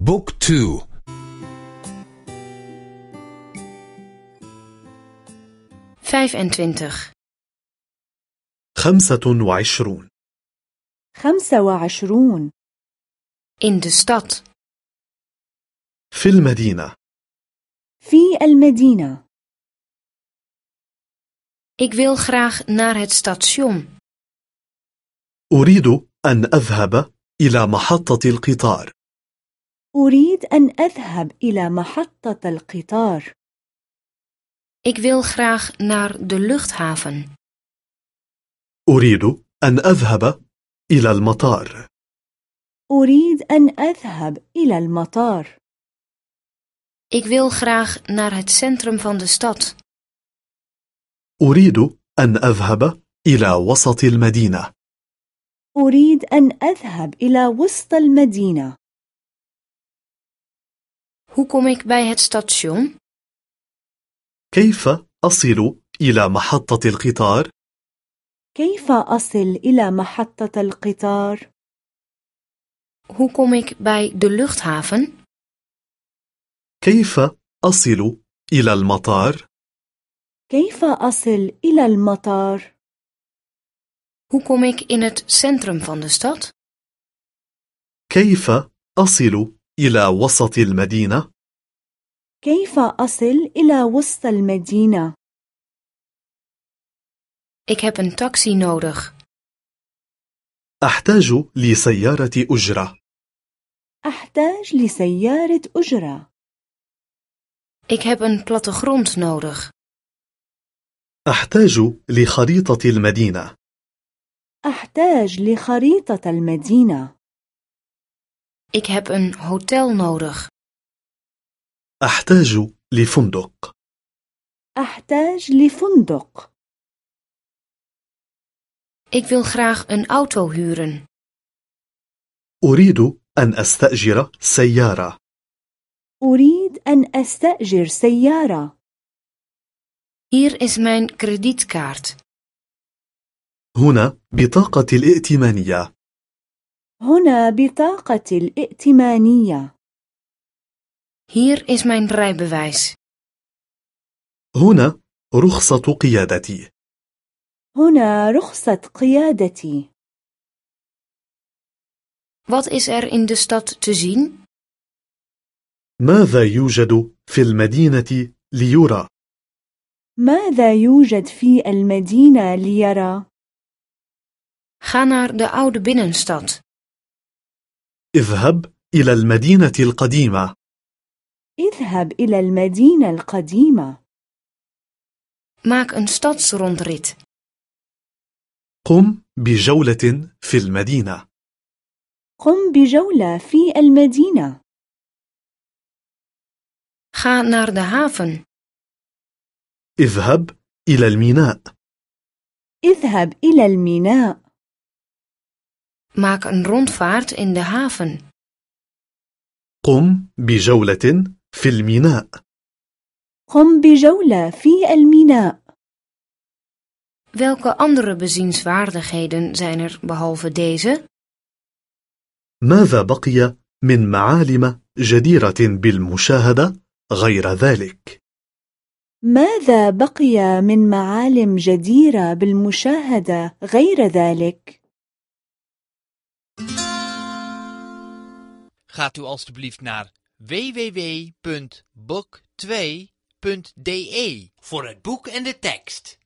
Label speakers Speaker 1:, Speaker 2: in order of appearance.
Speaker 1: بوك تو
Speaker 2: خمسة وعشرون.
Speaker 3: خمسة وعشرون.
Speaker 4: in de stad,
Speaker 2: في المدينة.
Speaker 3: في المدينة.
Speaker 4: Ik wil graag naar het station,
Speaker 2: أريد أن أذهب إلى محطة القطار.
Speaker 3: أريد أن أذهب إلى محطة القطار.
Speaker 4: Ik wil graag naar de luchthaven,
Speaker 2: أريد أن أذهب إلى المطار.
Speaker 3: أريد أن أذهب إلى المطار.
Speaker 4: Ik wil graag naar het centrum van de stad,
Speaker 2: أريد أن أذهب إلى وسط المدينة.
Speaker 3: أريد أن أذهب إلى وسط المدينة.
Speaker 4: Hoe kom ik bij het station?
Speaker 2: كيف أصل إلى محطة القطار؟
Speaker 3: كيف أصل إلى محطة القطار؟
Speaker 4: Hoe kom ik bij de luchthaven?
Speaker 2: كيف أصل إلى المطار؟
Speaker 3: كيف أصل إلى المطار؟
Speaker 4: Hoe kom ik in het centrum van de stad?
Speaker 2: كيف أصل إلى وسط المدينة؟
Speaker 3: كيف أصل إلى وسط المدينة؟
Speaker 4: Ik heb een taxi nodig.
Speaker 2: أحتاج لسيارة أجرة
Speaker 3: أحتاج لسيارة أجرة
Speaker 4: Ik heb een plattegrond nodig.
Speaker 2: أحتاج لخريطة المدينة
Speaker 3: أحتاج لخريطة المدينة
Speaker 4: Ik heb een hotel nodig.
Speaker 2: أحتاج لفندق
Speaker 3: أحتاج لفندق
Speaker 4: Ik wil graag een auto huren.
Speaker 2: أريد أن أستأجر سيارة
Speaker 3: أريد أن أستأجر سيارة
Speaker 4: Hier is mijn kredietkaart.
Speaker 2: هنا بطاقة الائتمانية
Speaker 3: هنا بطاقة الائتمانية
Speaker 4: Hier is mijn rijbewijs.
Speaker 2: هنا رخصة قيادتي
Speaker 3: هنا رخصة قيادتي
Speaker 4: Wat is er in de stad te zien?
Speaker 2: ماذا يوجد في المدينة ليرى؟
Speaker 3: ماذا يوجد في المدينة ليرى؟
Speaker 4: Ga naar de oude binnenstad.
Speaker 2: اذهب إلى المدينة القديمة.
Speaker 3: اذهب إلى المدينة القديمة.
Speaker 4: Maak een stadsrondrit.
Speaker 2: قم بجولة في المدينة.
Speaker 3: قم بجولة في المدينة.
Speaker 4: Ga naar de haven.
Speaker 2: اذهب إلى الميناء.
Speaker 3: اذهب إلى الميناء.
Speaker 4: Maak een rondvaart in de haven.
Speaker 2: قم بجولة في الميناء
Speaker 3: قم بجولة في الميناء
Speaker 4: Welke andere bezienswaardigheden zijn er behalve deze?
Speaker 2: ماذا بقي من معالم جديرة بالمشاهدة غير ذلك؟
Speaker 3: ماذا بقي من معالم جديرة بالمشاهدة غير ذلك؟
Speaker 5: Gaat u alstublieft naar www.book2.de voor het boek en de tekst.